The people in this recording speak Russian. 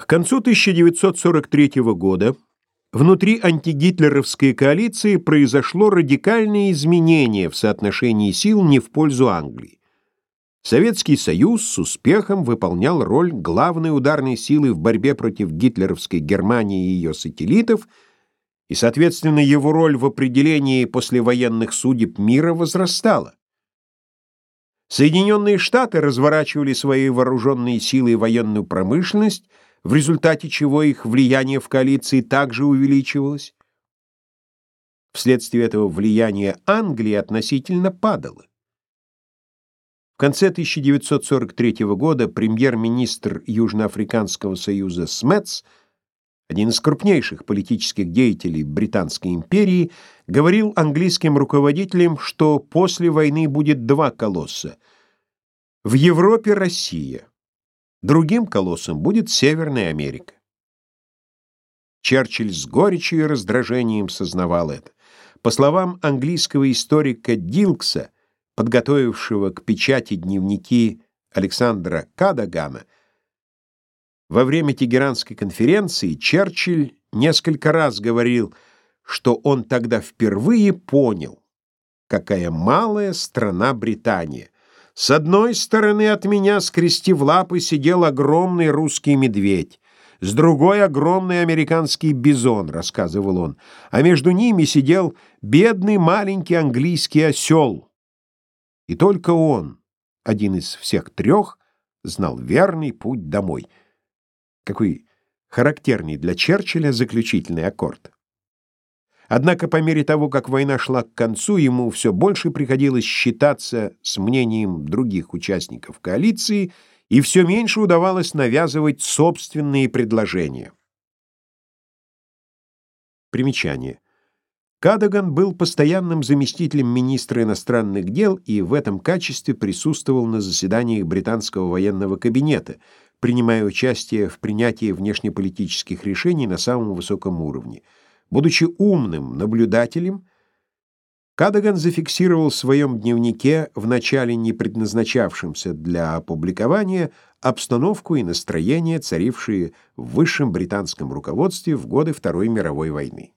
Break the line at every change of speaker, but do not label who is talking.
К концу 1943 года внутри антигитлеровской коалиции произошло радикальное изменение в соотношении сил не в пользу Англии. Советский Союз с успехом выполнял роль главной ударной силы в борьбе против гитлеровской Германии и ее сателлитов, и, соответственно, его роль в определении послевоенных судеб мира возрастала. Соединенные Штаты разворачивали свои вооруженные силы и военную промышленность, в результате чего их влияние в коалиции также увеличивалось. Вследствие этого влияние Англии относительно падало. В конце 1943 года премьер-министр Южноафриканского союза Смец, один из крупнейших политических деятелей Британской империи, говорил английским руководителям, что после войны будет два колосса. В Европе Россия, Другим колоссом будет Северная Америка. Черчилль с горечью и раздражением сознавал это. По словам английского историка Дилкса, подготовившего к печати дневники Александра Кадагана, во время Тегеранской конференции Черчилль несколько раз говорил, что он тогда впервые понял, какая малая страна Британия — с одной стороны от меня, скрестив лапы, сидел огромный русский медведь, с другой — огромный американский бизон, — рассказывал он, а между ними сидел бедный маленький английский осел. И только он, один из всех трех, знал верный путь домой. Какой характерный для Черчилля заключительный аккорд. Однако по мере того, как война шла к концу, ему все больше приходилось считаться с мнением других участников коалиции, и все меньше удавалось навязывать собственные предложения. Примечание. Кадаган был постоянным заместителем министра иностранных дел и в этом качестве присутствовал на заседаниях британского военного кабинета, принимая участие в принятии внешнеполитических решений на самом высоком уровне. Будучи умным наблюдателем, Кадаган зафиксировал в своем дневнике, в начале не предназначавшемся для опубликования, обстановку и настроение, царившие в высшем британском руководстве в годы Второй мировой войны.